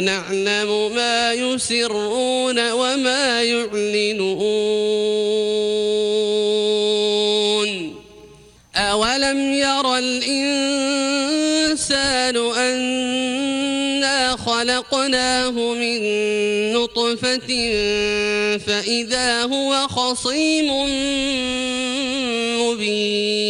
نعلم ما يسرون وما يعلنون. أولم أولم ير الإنسان أنا خلقناه من نطفة فإذا هو خصيم مبين.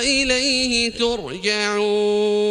وإليه ترجعون.